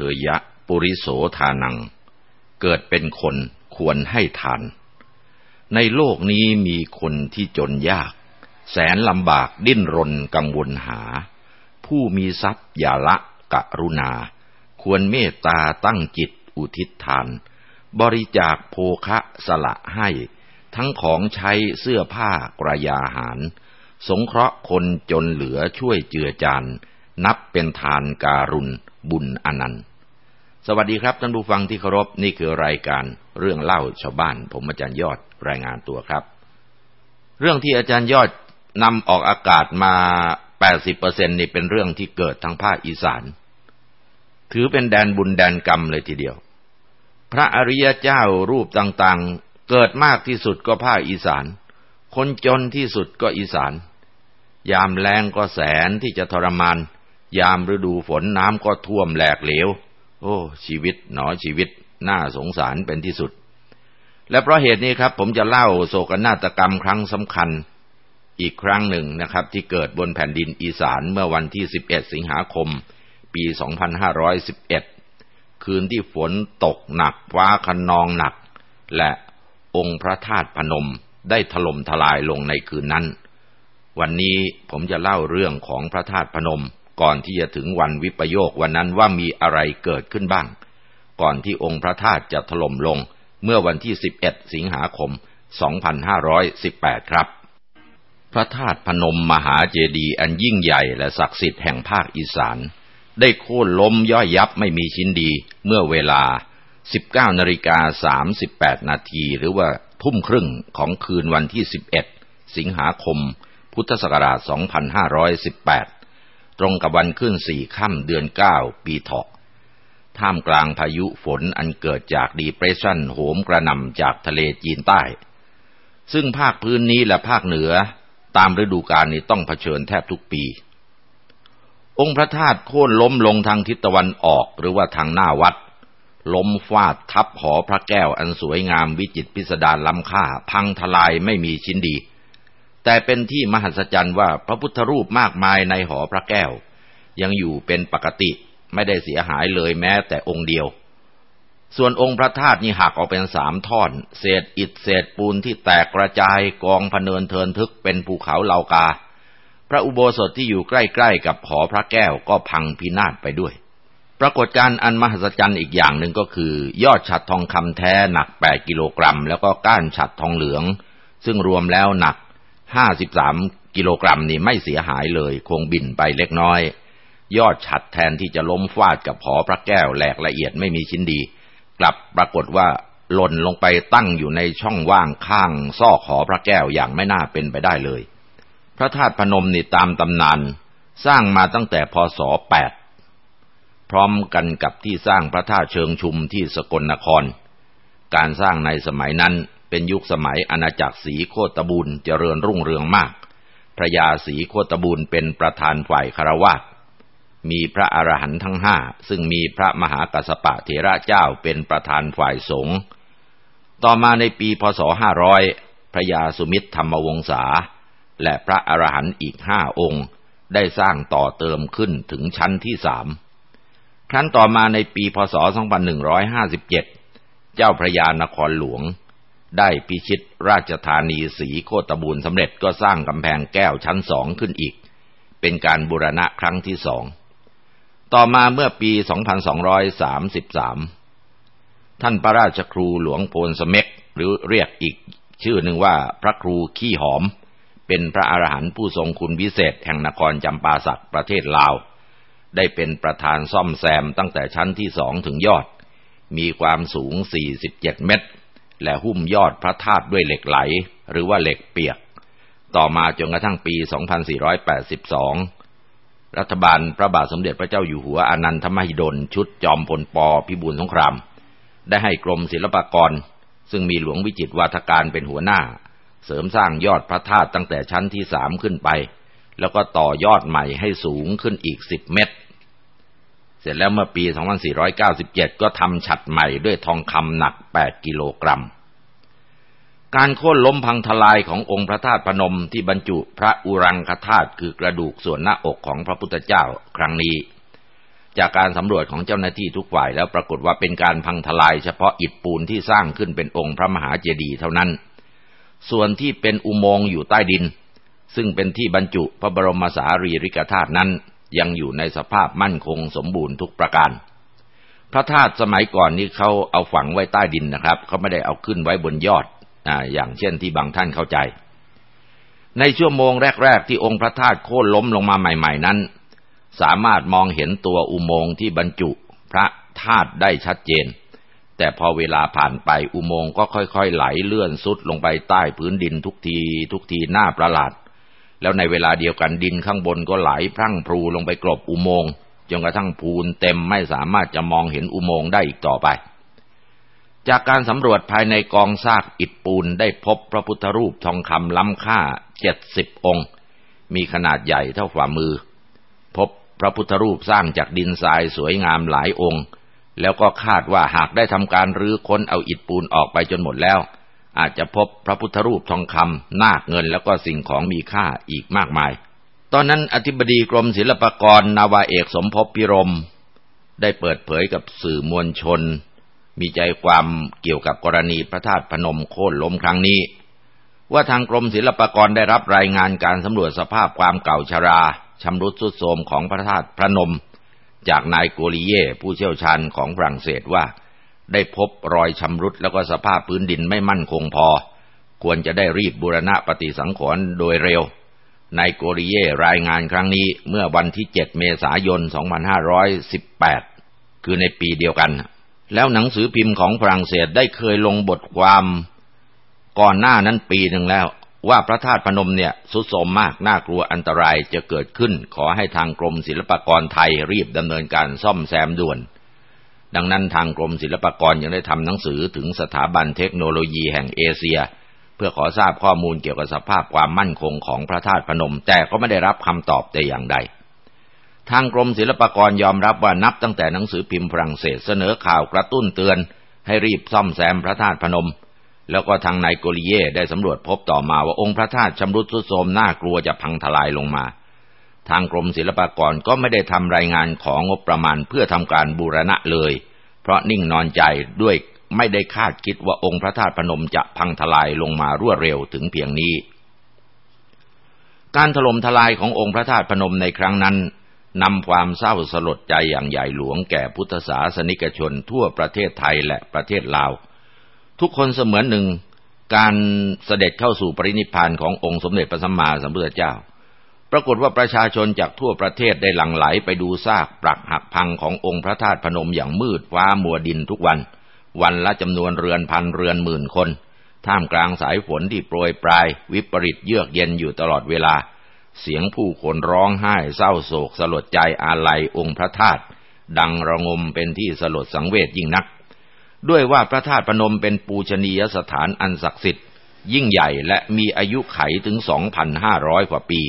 เถยะ ปุริโสทานัง เกิดเป็นคนควรให้ทาน ในโลกนี้มีคนที่จนยาก แสนลำบากดิ้นรนกังวลหา ผู้มีทรัพย์อย่าละกะรุณา ควรเมตตาตั้งจิตอุทิศทาน บริจาคโภคะสละให้ ทั้งของใช้เสื้อผ้ากระยาหาร สงเคราะห์คนจนเหลือช่วยเจือจาน นับเป็นทานการุณบุญอนันต์ สวัสดีครับท่านผู้ฟังที่เคารพนี่คือรายการเรื่องเล่าชาวบ้าน ผมอาจารย์ยอดรายงานตัวครับ เรื่องที่อาจารย์ยอดนำออกอากาศมา 80%นี่เป็นเรื่องที่เกิดทางภาคอีสาน ถือเป็นแดนบุญแดนกรรมเลยทีเดียว พระอริยเจ้ารูปต่างๆ เกิดมากที่สุดก็ภาคอีสาน คนจนที่สุดก็อีสาน ยามแรงก็แสนที่จะทรมาน ยามฤดูฝนน้ำก็ท่วมแหลกเหลว โอ้ ชีวิตหนอชีวิตน่าสงสารเป็นที่สุด และเพราะเหตุนี้ครับ ผมจะเล่าโศกนาฏกรรมครั้งสำคัญ อีกครั้งหนึ่งนะครับ ที่เกิดบนแผ่นดินอีสานเมื่อวันที่ 11 สิงหาคม ปี 2511 คืนที่ฝนตกหนักฟ้าคันนองหนัก และองค์พระธาตุพนมได้ถล่มทลายลงในคืนนั้น วันนี้ผมจะเล่าเรื่องของพระธาตุพนม ก่อนที่จะถึงวันวิปโยควันนั้นว่ามีอะไรเกิดขึ้นบ้าง ก่อนที่องค์พระธาตุจะถล่มลงเมื่อวันที่ 11 สิงหาคม 2518 ครับ พระธาตุพนมมหาเจดีย์อันยิ่งใหญ่และศักดิ์สิทธิ์แห่งภาคอีสาน ได้โค่นล้มย่อยยับไม่มีชิ้นดีเมื่อเวลา 19นาฬิกา38 นาทีหรือว่าทุ่มครึ่งของคืนวันที่ 11 สิงหาคม พุทธศักราช 2518 ตรงกับวันขึ้นสี่ค่ำเดือนเก้าปีเถาะท่ามกลางพายุฝนอันเกิดจากดีเพรสชันโหมกระหน่ำจากทะเลจีนใต้ ซึ่งภาคพื้นนี้และภาคเหนือตามฤดูกาลนี้ต้องเผชิญแทบทุกปี องค์พระธาตุโค่นล้มลงทางทิศตะวันออกหรือว่าทางหน้าวัด ล้มฟาดทับหอพระแก้วอันสวยงามวิจิตรพิสดารล้ำค่า พังทลายไม่มีชิ้นดี แต่เป็นที่มหัศจรรย์ว่าพระพุทธรูปมากมายในหอพระแก้ว ยังอยู่เป็นปกติไม่ได้เสียหายเลยแม้แต่องค์เดียว ส่วนองค์พระธาตุนี่หักออกเป็นสามท่อน เศษอิฐเศษปูนที่แตกกระจายกองพเนินเทินทึกเป็นภูเขาเหล่ากา พระอุโบสถที่อยู่ใกล้ๆกับหอพระแก้วก็พังพินาศไปด้วย ปรากฏการณ์อันมหัศจรรย์อีกอย่างหนึ่งก็คือ ยอดฉัดทองคำแท้หนัก 8 กิโลกรัม แล้วก็ก้านฉัดทองเหลือง ซึ่งรวมแล้วหนัก ห้าสิบสามกิโลกรัมนี่ไม่เสียหายเลย คงบินไปเล็กน้อย ยอดฉัดแทนที่จะล้มฟาดกับหอพระแก้วแหลกละเอียดไม่มีชิ้นดี กลับปรากฏว่าหล่นลงไปตั้งอยู่ในช่องว่างข้างซอกหอพระแก้วอย่างไม่น่าเป็นไปได้เลย พระธาตุพนมนี่ตามตำนานสร้างมาตั้งแต่พศแปดพร้อมกันกับที่สร้างพระธาตุเชิงชุมที่สกลนคร การสร้างในสมัยนั้น เป็นยุคสมัยอาณาจักรสีโคตบุญเจริญรุ่งเรืองมาก พระยาสีโคตบุญเป็นประธานฝ่ายคารวะมีพระอรหันต์ทั้งห้าซึ่งมีพระมหากัสปะเถระเจ้าเป็นประธานฝ่ายสงฆ์ต่อมาในปีพศห้าร้อยพระยาสุมิตรธรรมวงศา และพระอรหันต์อีกห้าองค์ ได้สร้างต่อเติมขึ้นถึงชั้นที่สามครั้นต่อมาในปีพศ 2157 เจ้าพระยานครหลวง ได้พิชิตราชธานีสีโคตบูรณ์สำเร็จก็สร้างกำแพงแก้วชั้นสองขึ้นอีก เป็นการบูรณะครั้งที่สอง ต่อมาเมื่อปี 2233 ท่านพระราชครูหลวงโพนสเม็กหรือเรียกอีก ชื่อหนึ่งว่าพระครูขี้หอม เป็นพระอรหันต์ผู้ทรงคุณวิเศษแห่งนครจำปาสักประเทศลาว ได้เป็นประธานซ่อมแซมตั้งแต่ชั้นที่สองถึงยอด มีความสูง 47 เมตร และหุ้มยอดพระธาตุด้วยเหล็กไหล หรือว่าเหล็กเปียก ต่อมาจนกระทั่งปี 2482 รัฐบาลพระบาทสมเด็จพระเจ้าอยู่หัวอนันทมหิดล ชุดจอมพลปพิบูลสงคราม ได้ให้กรมศิลปากร ซึ่งมีหลวงวิจิตวาทการเป็นหัวหน้า เสริมสร้างยอดพระธาตุตั้งแต่ชั้นที่สามขึ้นไป แล้วก็ต่อยอดใหม่ให้สูงขึ้นอีกสิบเมตร เสร็จแล้วเมื่อปี 2497 ก็ทำฉัดใหม่ด้วยทองคำหนัก 8 กิโลกรัม การโค่นล้มพังทลายขององค์พระธาตุพนมที่บรรจุพระอุรังคธาตุคือกระดูกส่วนหน้าอกของพระพุทธเจ้าครั้งนี้ จากการสำรวจของเจ้าหน้าที่ทุกฝ่ายแล้วปรากฏว่าเป็นการพังทลายเฉพาะอิฐปูนที่สร้างขึ้นเป็นองค์พระมหาเจดีย์เท่านั้น ส่วนที่เป็นอุโมงค์อยู่ใต้ดิน ซึ่งเป็นที่บรรจุพระบรมสารีริกธาตุนั้น ยังอยู่ในสภาพมั่นคงสมบูรณ์ทุกประการ พระธาตุสมัยก่อนนี้เขาเอาฝังไว้ใต้ดินนะครับเขาไม่ได้เอาขึ้นไว้บนยอดออย่างเช่นที่บางท่านเข้าใจ ในชั่วโมงแรก ๆ ที่องค์พระธาตุโค่นล้มลงมาใหม่ ๆ นั้น สามารถมองเห็นตัวอุโมงค์ที่บรรจุพระธาตุได้ชัดเจน แต่พอเวลาผ่านไปอุโมงค์ก็ค่อย ๆ ไหลเลื่อนซุดลงไปใต้พื้นดินทุกที ทุกทีหน้าประหลาด แล้วในเวลาเดียวกันดินข้างบนก็ไหลพรั่งพรูลงไปกลบอุโมงค์จนกระทั่งพูนเต็มไม่สามารถจะมองเห็นอุโมงค์ได้อีกต่อไป จากการสำรวจภายในกองซากอิฐปูนได้พบพระพุทธรูปทองคำล้ำค่าเจ็ดสิบองค์ มีขนาดใหญ่เท่าฝ่ามือ พบพระพุทธรูปสร้างจากดินทรายสวยงามหลายองค์ แล้วก็คาดว่าหากได้ทำการรื้อค้นเอาอิฐปูนออกไปจนหมดแล้ว อาจจะพบพระพุทธรูปทองคำนาคเงินแล้วก็สิ่งของมีค่าอีกมากมาย ตอนนั้นอธิบดีกรมศิลปากรนาวาเอกสมภพพิรม ได้เปิดเผยกับสื่อมวลชน มีใจความเกี่ยวกับกรณีพระธาตุพนมโค่นล้มครั้งนี้ ว่าทางกรมศิลปากรได้รับรายงานการสำรวจสภาพความเก่าชราชำรุดสุดโทรมของพระธาตุพนม จากนายโกลิเย่ผู้เชี่ยวชาญของฝรั่งเศสว่า ได้พบรอยชำรุดแล้วก็สภาพพื้นดินไม่มั่นคงพอ ควรจะได้รีบบูรณะปฏิสังขรณ์โดยเร็ว นายโกริเย่รายงานครั้งนี้เมื่อวันที่ 7 เมษายน 2518 คือในปีเดียวกัน แล้วหนังสือพิมพ์ของฝรั่งเศสได้เคยลงบทความ ก่อนหน้านั้นปีหนึ่งแล้วว่าพระธาตุพนมเนี่ยสุดโทมมากน่ากลัวอันตรายจะเกิดขึ้น ขอให้ทางกรมศิลปากรไทยรีบดำเนินการซ่อมแซมด่วน ดังนั้นทางกรมศิลปากรยังได้ทำหนังสือถึงสถาบันเทคโนโลยีแห่งเอเชีย เพื่อขอทราบข้อมูลเกี่ยวกับสภาพความมั่นคงของพระธาตุพนม แต่ก็ไม่ได้รับคำตอบแต่อย่างใด ทางกรมศิลปากรยอมรับว่านับตั้งแต่หนังสือพิมพ์ฝรั่งเศสเสนอข่าวกระตุ้นเตือน ให้รีบซ่อมแซมพระธาตุพนม แล้วก็ทางนายโกลิเย่ได้สำรวจพบต่อมาว่าองค์พระธาตุชำรุดทรุดโทรมน่ากลัวจะพังทลายลงมา ทางกรมศิลปากรก็ไม่ได้ทำรายงานของงบประมาณเพื่อทำการบูรณะเลย เพราะนิ่งนอนใจด้วยไม่ได้คาดคิดว่าองค์พระธาตุพนมจะพังทลายลงมารวดเร็วถึงเพียงนี้ การถล่มทลายขององค์พระธาตุพนมในครั้งนั้นนำความเศร้าสลดใจอย่างใหญ่หลวงแก่พุทธศาสนิกชนทั่วประเทศไทยและประเทศลาว ทุกคนเสมือนหนึ่งการเสด็จเข้าสู่ปรินิพพานขององค์สมเด็จพระสัมมาสัมพุทธเจ้า ปรากฏว่าประชาชนจากทั่วประเทศได้หลั่งไหลไปดูซากปรักหักพังขององค์พระธาตุพนมอย่างมืดฟ้ามัวดินทุกวัน วันละจำนวนเรือนพันเรือนหมื่นคน ท่ามกลางสายฝนที่โปรยปลาย วิปริตเยือกเย็นอยู่ตลอดเวลา เสียงผู้คนร้องไห้เศร้าโศกสลดใจอาลัยองค์พระธาตุดังระงมเป็นที่สลดสังเวชยิ่งนัก ด้วยว่าพระธาตุพนมเป็นปูชนียสถานอันศักดิ์สิทธิ์ ยิ่งใหญ่และมีอายุไขถึง 2,500 กว่าปี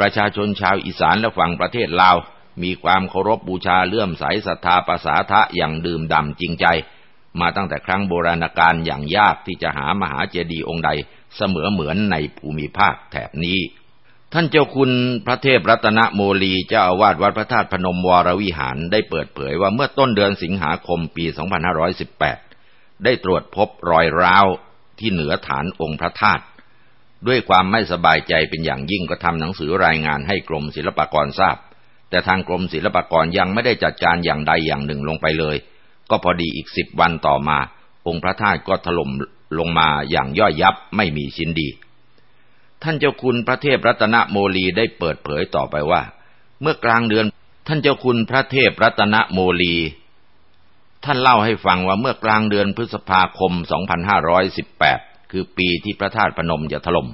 ประชาชนชาวอีสานและฝั่งประเทศลาว มีความเคารพบบูชาเลื่อมใสศรัทธาภาษาทะอย่างดื่มด่ำจริงใจ มาตั้งแต่ครั้งโบราณกาลอย่างยากที่จะหามหาเจดีย์องค์ใดเสมอเหมือนในภูมิภาคแถบนี้ ท่านเจ้าคุณพระเทพรัตนโมลีเจ้าอาวาสวัดพระธาตุพนมวรวิหารได้เปิดเผยว่าเมื่อต้นเดือนสิงหาคมปี 2518 ได้ตรวจพบรอยร้าวที่เหนือฐานองค์พระธาตุ ด้วยความไม่สบายใจเป็นอย่างยิ่งก็ทำหนังสือรายงานให้กรมศิลปากรทราบ แต่ทางกรมศิลปากรยังไม่ได้จัดการอย่างใดอย่างหนึ่งลงไปเลย ก็พอดีอีกสิบวันต่อมา องค์พระธาตุก็ถล่มลงมาอย่างย่อยยับไม่มีชิ้นดี ท่านเจ้าคุณพระเทพรัตนโมลีได้เปิดเผยต่อไปว่า เมื่อกลางเดือนท่านเจ้าคุณพระเทพรัตนโมลีท่านเล่าให้ฟังว่าเมื่อกลางเดือนพฤษภาคม 2518 คือปีที่พระธาตุพนมจะถลม่ม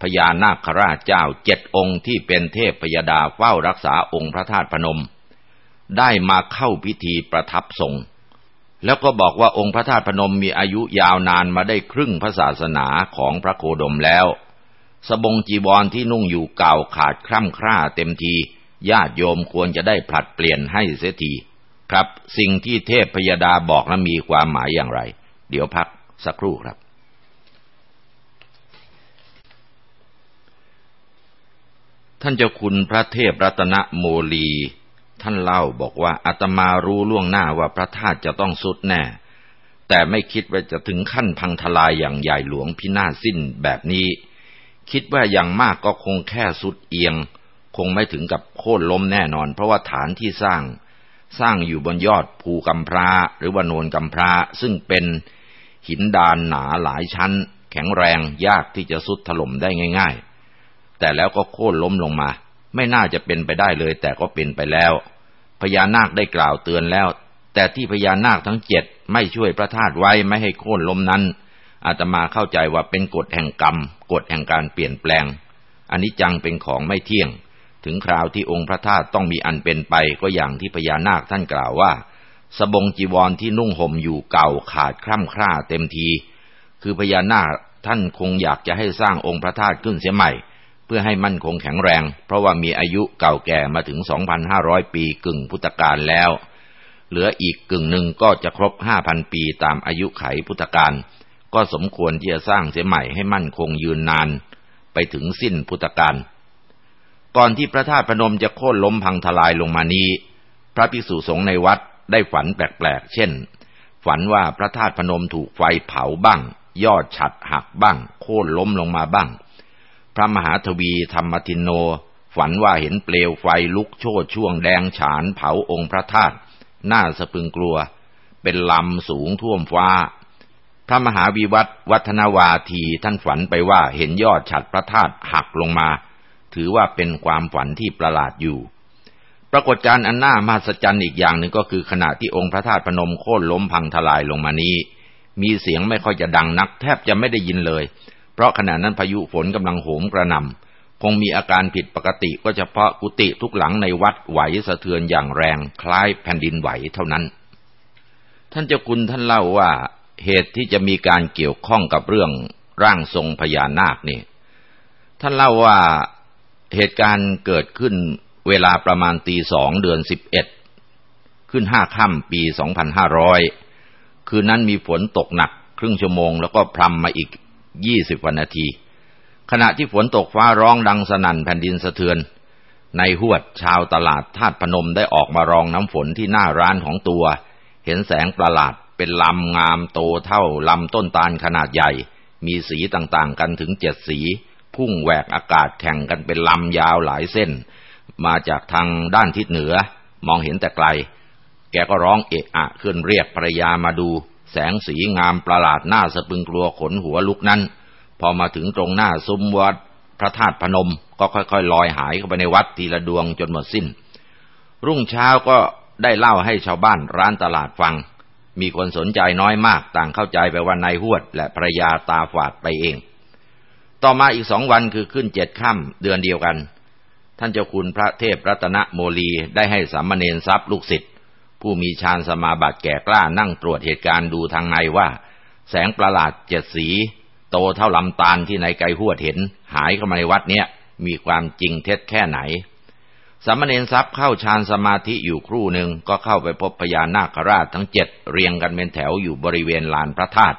พญานาคราชเจ้าเจ็ดองค์ที่เป็นเทพพยดาเฝ้ารักษาองค์พระธาตุพนม ได้มาเข้าพิธีประทับทรงแล้วก็บอกว่าองค์พระธาตุพนมมีอายุยาวนานมาได้ครึ่งพระศาสนาของพระโคดมแล้ว สบงจีวรที่นุ่งอยู่เก่าขาดคร่ำคร่าเต็มที ญาติโยมควรจะได้ผลัดเปลี่ยนให้เสียที ครับ สิ่งที่เทพพยดาบอกนั้นมีความหมายอย่างไร เดี๋ยวพักสักครู่ครับ ท่านเจ้าคุณพระเทพรัตนโมลี ท่านเล่าบอกว่าอาตมารู้ล่วงหน้าว่าพระธาตุจะต้องสุดแน่ แต่ไม่คิดว่าจะถึงขั้นพังทลายอย่างใหญ่หลวงพินาศสิ้นแบบนี้ คิดว่าอย่างมากก็คงแค่สุดเอียง คงไม่ถึงกับโค่นล้มแน่นอน เพราะว่าฐานที่สร้าง สร้างอยู่บนยอดภูกำพร้าหรือว่าโนนกำพร้าซึ่งเป็นหินดานหนาหลายชั้น แข็งแรงยากที่จะสุดถล่มได้ง่าย ๆ แต่แล้วก็โค่นล้มลงมา ไม่น่าจะเป็นไปได้เลย แต่ก็เป็นไปแล้ว พญานาคได้กล่าวเตือนแล้ว แต่ที่พญานาคทั้งเจ็ดไม่ช่วยพระธาตุไว้ไม่ให้โค่นล้มนั้น อาตมาเข้าใจว่าเป็นกฎแห่งกรรม กฎแห่งการเปลี่ยนแปลงอันนี้จังเป็นของไม่เที่ยง ถึงคราวที่องค์พระธาตุต้องมีอันเป็นไปก็อย่างที่พญานาคท่านกล่าวว่าสบงจีวรที่นุ่งห่มอยู่เก่าขาดคร่ำคร่าเต็มที คือพญานาคท่านคงอยากจะให้สร้างองค์พระธาตุขึ้นเสียใหม่ เพื่อให้มั่นคงแข็งแรง เพราะว่ามีอายุเก่าแก่มาถึง 2,500 ปีกึ่งพุทธกาลแล้ว เหลืออีกกึ่งหนึ่งก็จะครบ 5,000 ปีตามอายุไขพุทธกาลก็สมควรที่จะสร้างเสียใหม่ให้มั่นคงยืนนาน ไปถึงสิ้นพุทธกาลก่อนที่พระธาตุพนมจะโค่นล้มพังทลายลงมานี้ พระภิกษุสงฆ์ในวัดได้ฝันแปลกๆ เช่น ฝันว่าพระธาตุพนมถูกไฟเผาบ้าง ยอดฉัดหักบ้าง โค่นล้มลงมาบ้าง พระมหาทวีธรรมทินโน ฝันว่าเห็นเปลวไฟลุกโชดช่วงแดงฉานเผาองค์พระธาตุน่าสะพึงกลัว เป็นลำสูงท่วมฟ้า พระมหาวิวัตวัฒนวาทีท่านฝันไปว่าเห็นยอดฉัดพระธาตุหักลงมา ถือว่าเป็นความฝันที่ประหลาดอยู่ ปรากฏการณ์อันน่ามหัศจรรย์อีกอย่างหนึ่งก็คือขณะที่องค์พระธาตุพนมโค่นล้มพังทลายลงมานี้ มีเสียงไม่ค่อยจะดังนัก แทบจะไม่ได้ยินเลย เพราะขณะนั้นพายุฝนกำลังโหมกระหน่ำคงมีอาการผิดปกติก็เฉพาะกุฏิทุกหลังในวัดไหวสะเทือนอย่างแรงคล้ายแผ่นดินไหวเท่านั้น ท่านเจ้าคุณท่านเล่าว่าเหตุที่จะมีการเกี่ยวข้องกับเรื่องร่างทรงพญานาคนี่ ท่านเล่าว่าเหตุการณ์เกิดขึ้นเวลาประมาณตีสองเดือนสิบเอ็ดขึ้นห้าค่ำปีสองพันห้าร้อยคืนนั้นมีฝนตกหนักครึ่งชั่วโมงแล้วก็พรำมาอีก ยี่สิบวันนาที ขณะที่ฝนตกฟ้าร้องดังสนั่นแผ่นดินสะเทือน ในหวดชาวตลาดธาตุพนมได้ออกมารองน้ำฝนที่หน้าร้านของตัว เห็นแสงประหลาดเป็นลำงามโตเท่าลำต้นตาลขนาดใหญ่ มีสีต่างๆกันถึงเจ็ดสี พุ่งแหวกอากาศแข่งกันเป็นลำยาวหลายเส้น มาจากทางด้านทิศเหนือ มองเห็นแต่ไกล แกก็ร้องเอะอะขึ้นเรียกภรรยามาดู แสงสีงามประหลาดหน้าสะพึงกลัวขนหัวลุกนั้น พอมาถึงตรงหน้าซุ้มวัดพระธาตุพนมก็ค่อยๆลอยหายเข้าไปในวัดทีละดวงจนหมดสิ้น รุ่งเช้าก็ได้เล่าให้ชาวบ้านร้านตลาดฟัง มีคนสนใจน้อยมากต่างเข้าใจไปว่านายหวด และภรรยาตาฝาดไปเอง ต่อมาอีกสองวันคือขึ้นเจ็ดค่ำเดือนเดียวกัน ท่านเจ้าคุณพระเทพรัตนโมลีได้ให้สามเณรทรัพย์ลูกศิษย์ ผู้มีฌานสมาบัติแก่กล้านั่งตรวจเหตุการณ์ดูทางในว่า แสงประหลาดเจ็ดสี โตเท่าลำตาลที่ในไกลหัวเห็น หายเข้ามาในวัดเนี้ยมีความจริงเท็จแค่ไหนสามเณรทรัพย์เข้าฌานสมาธิอยู่ครู่หนึ่งก็เข้าไปพบพญานาคราชทั้งเจ็ดเรียงกันเป็นแถวอยู่บริเวณลานพระธาตุ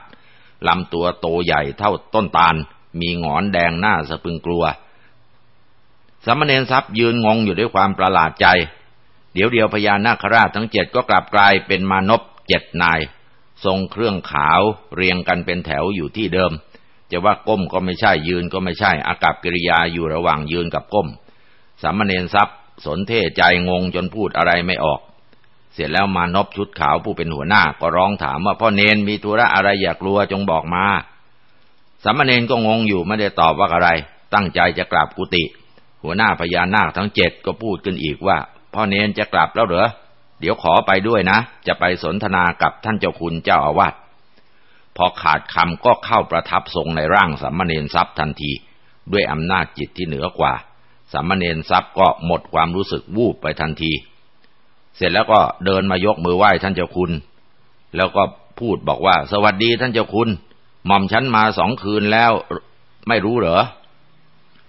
ลำตัวโตใหญ่เท่าต้นตาล มีหงอนแดงหน้าสะพึงกลัวสามเณรทรัพย์ยืนงงอยู่ด้วยความประหลาดใจ เดี๋ยวเดียวพญานาคราชทั้งเจ็ดก็กลับกลายเป็นมานพเจ็ดนาย ทรงเครื่องขาวเรียงกันเป็นแถวอยู่ที่เดิม จะว่าก้มก็ไม่ใช่ยืนก็ไม่ใช่อากับกิริยาอยู่ระหว่างยืนกับก้ม สามเณรทรัพย์ สนเทใจงงจนพูดอะไรไม่ออก เสร็จแล้วมานพชุดขาวผู้เป็นหัวหน้าก็ร้องถามว่าพ่อเนนมีธุระอะไรอยากกลัวจงบอกมาสามเณรก็งงอยู่ไม่ได้ตอบว่าอะไร ตั้งใจจะกลับกุฏิหัวหน้าพญานาคทั้งเจ็ดก็พูดขึ้นอีกว่า พ่อเนนจะกลับแล้วเหรอ เดี๋ยวขอไปด้วยนะ จะไปสนทนากับท่านเจ้าคุณเจ้าอาวาสพอขาดคำก็เข้าประทับทรงในร่างสัมมาเนนทรัพย์ทันที ด้วยอำนาจจิตที่เหนือกว่าสัมมาเนนทรัพย์ก็หมดความรู้สึกวูบไปทันที เสร็จแล้วก็เดินมายกมือไหว้ท่านเจ้าคุณ แล้วก็พูดบอกว่า สวัสดีท่านเจ้าคุณ หม่อมฉันมาสองคืนแล้ว ไม่รู้เหรอ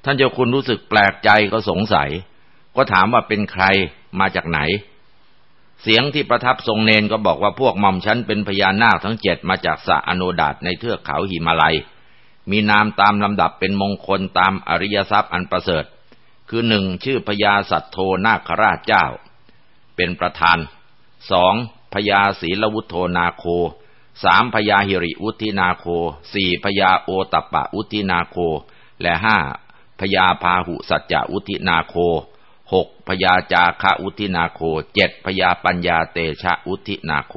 ท่านเจ้าคุณรู้สึกแปลกใจก็สงสัย ก็ถามว่าเป็นใคร มาจากไหน เสียงที่ประทับทรงเนนก็บอกว่าพวกหม่อมฉันเป็นพญานาคทั้งเจ็ดมาจากสะอโนดาตในเทือกเขาหิมาลัย มีนามตามลำดับเป็นมงคลตามอริยทรัพย์อันประเสริฐ คือหนึ่งชื่อพญาสัตโทนาคราชเจ้า เป็นประธานสองพญาศีลวุฒโธนาโคสามพญาหิริวุธินาโคสี่พญาโอตปะวุธินาโค และห้าพญาพาหุสัจจวุธินาโค หกพญาจาคะวุธินาโคเจ็ดพญาปัญญาเตชะวุธินาโค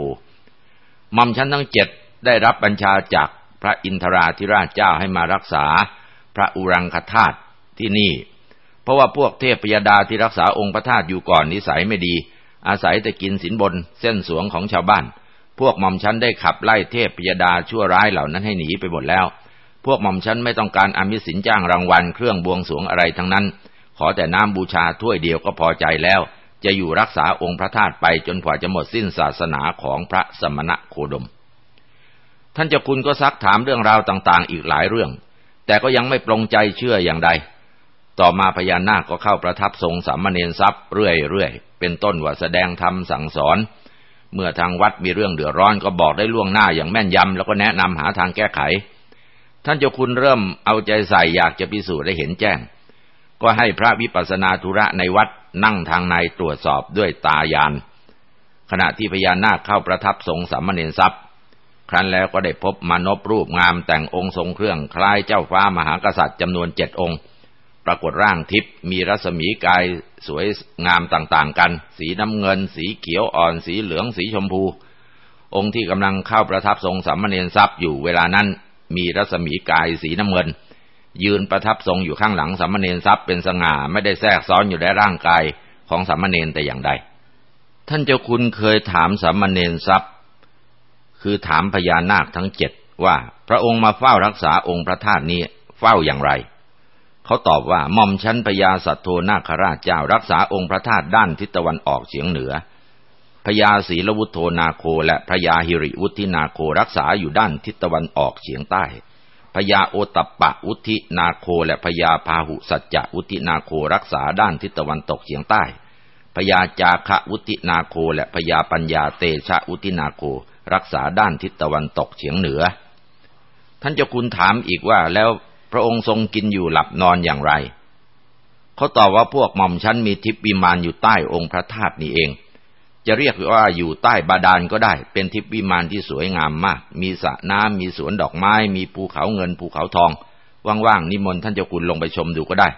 มัมชั้นทั้งเจ็ดได้รับบัญชาจากพระอินทราธิราชเจ้าให้มารักษาพระอุรังคธาตุที่นี่ เพราะว่าพวกเทพพยาดาที่รักษาองค์พระธาตุอยู่ก่อนนิสัยไม่ดี อาศัยแต่กินสินบนเส้นสวงของชาวบ้าน พวกหม่อมชั้นได้ขับไล่เทพพยาดาชั่วร้ายเหล่านั้นให้หนีไปหมดแล้ว พวกหม่อมชั้นไม่ต้องการอามิสินจ้างรางวัลเครื่องบวงสวงอะไรทั้งนั้น ขอแต่น้ำบูชาถ้วยเดียวก็พอใจแล้ว จะอยู่รักษาองค์พระธาตุไปจนกว่าจะหมดสิ้นศาสนาของพระสมณะโคดม ท่านเจ้าคุณก็ซักถามเรื่องราวต่างๆ อีกหลายเรื่อง แต่ก็ยังไม่ปรงใจเชื่ออย่างใด ต่อมาพญานาคก็เข้าประทับทรงสามเณรทรัพย์เรื่อยๆ เป็นต้นว่าแสดงธรรมสั่งสอน เมื่อทางวัดมีเรื่องเดือดร้อนก็บอกได้ล่วงหน้าอย่างแม่นยำแล้วก็แนะนำหาทางแก้ไข ท่านเจ้าคุณเริ่มเอาใจใส่อยากจะพิสูจน์ได้เห็นแจ้ง ก็ให้พระวิปัสสนาธุระในวัดนั่งทางในตรวจสอบด้วยตายาน ขณะที่พญานาคเข้าประทับทรงสามเณรทรัพย์ ครั้นแล้วก็ได้พบมานพรูปงามแต่งองค์ทรงเครื่องคล้ายเจ้าฟ้ามหากษัตริย์จำนวนเจ็ดองค์ ปรากฏร่างทิพย์มีรัศมีกายสวยงามต่างๆกัน สีน้ำเงิน สีเขียวอ่อน สีเหลือง สีชมพู องค์ที่กำลังเข้าประทับทรงสัมมเนทรัพย์อยู่เวลานั้น มีรัศมีกายสีน้ำเงิน ยืนประทับทรงอยู่ข้างหลังสัมมเนทรัพย์เป็นสง่าไม่ได้แทรกซ้อนอยู่ในร่างกายของสัมมเนแต่อย่างใด ท่านเจ้าคุณเคยถามสัมมเนทรัพย์ คือถามพญานาคทั้งเจ็ดว่าพระองค์มาเฝ้ารักษาองค์พระธาตุนี้เฝ้าอย่างไร เขาตอบว่าหม่อมชั้นพญาสัตโธนาคราชเจ้ารักษาองค์พระธาตุด้านทิศตะวันออกเฉียงเหนือพญาศีลวุฒโธนาโคและพญาหิริวุฒินาโครักษาอยู่ด้านทิศตะวันออกเฉียงใต้ ญาโอตปะวุธินาโค และพญาพาหุสัจจะวุธินาโครักษาด้านทิศตะวันตกเฉียงใต้พญาจาคะวุธินาโค และพญาปัญญาเตชะวุธินาโค รักษาด้านทิศตะวันตกเฉียงเหนือ ท่านเจ้าคุณถามอีกว่าแล้วพระองค์ทรงกินอยู่หลับนอนอย่างไร เขาตอบว่าพวกหม่อมชั้นมีทิพวิมานอยู่ใต้องค์พระธาตุนี้เอง จะเรียกว่าอยู่ใต้บาดาลก็ได้ เป็นทิพวิมานที่สวยงามมาก มีสระน้ำมีสวนดอกไม้ มีภูเขาเงินภูเขาทอง ว่างๆนิมนต์ท่านเจ้าคุณลงไปชมดูก็ได้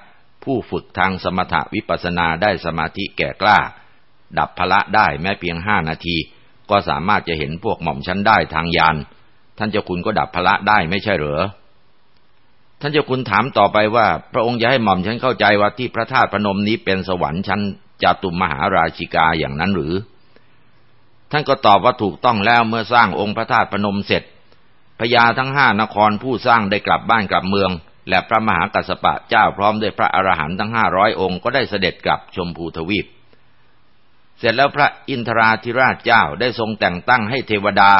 ผู้ฝึกทางสมถะวิปัสนาได้สมาธิแก่กล้า ดับพละได้แม้เพียงห้านาที ก็สามารถจะเห็นพวกหม่อมชั้นได้ทางยาน ท่านเจ้าคุณก็ดับพระได้ไม่ใช่เหรอท่านเจ้าคุณถามต่อไปว่า พระองค์จะให้หม่อมชั้นเข้าใจว่าที่พระธาตุพนมนี้เป็นสวรรค์ชั้น จตุมหาราชิกาอย่างนั้นหรือ ท่านก็ตอบว่าถูกต้องแล้วเมื่อสร้างองค์พระธาตุพนมเสร็จพญาทั้งห้านครผู้สร้างได้กลับบ้านกลับเมือง และพระมหากัสปะเจ้าพร้อมด้วยพระอรหันต์ทั้งห้าร้อยองค์ก็ได้เสด็จกลับชมพูทวีป เสร็จแล้วพระอินทราธิราชเจ้าได้ทรงแต่งตั้งให้เทวดา